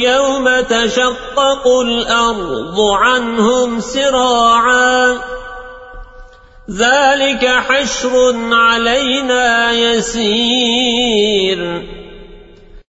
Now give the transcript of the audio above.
يوم تشقق الأرض عنهم سراعا. ذلك حشر علينا يسير.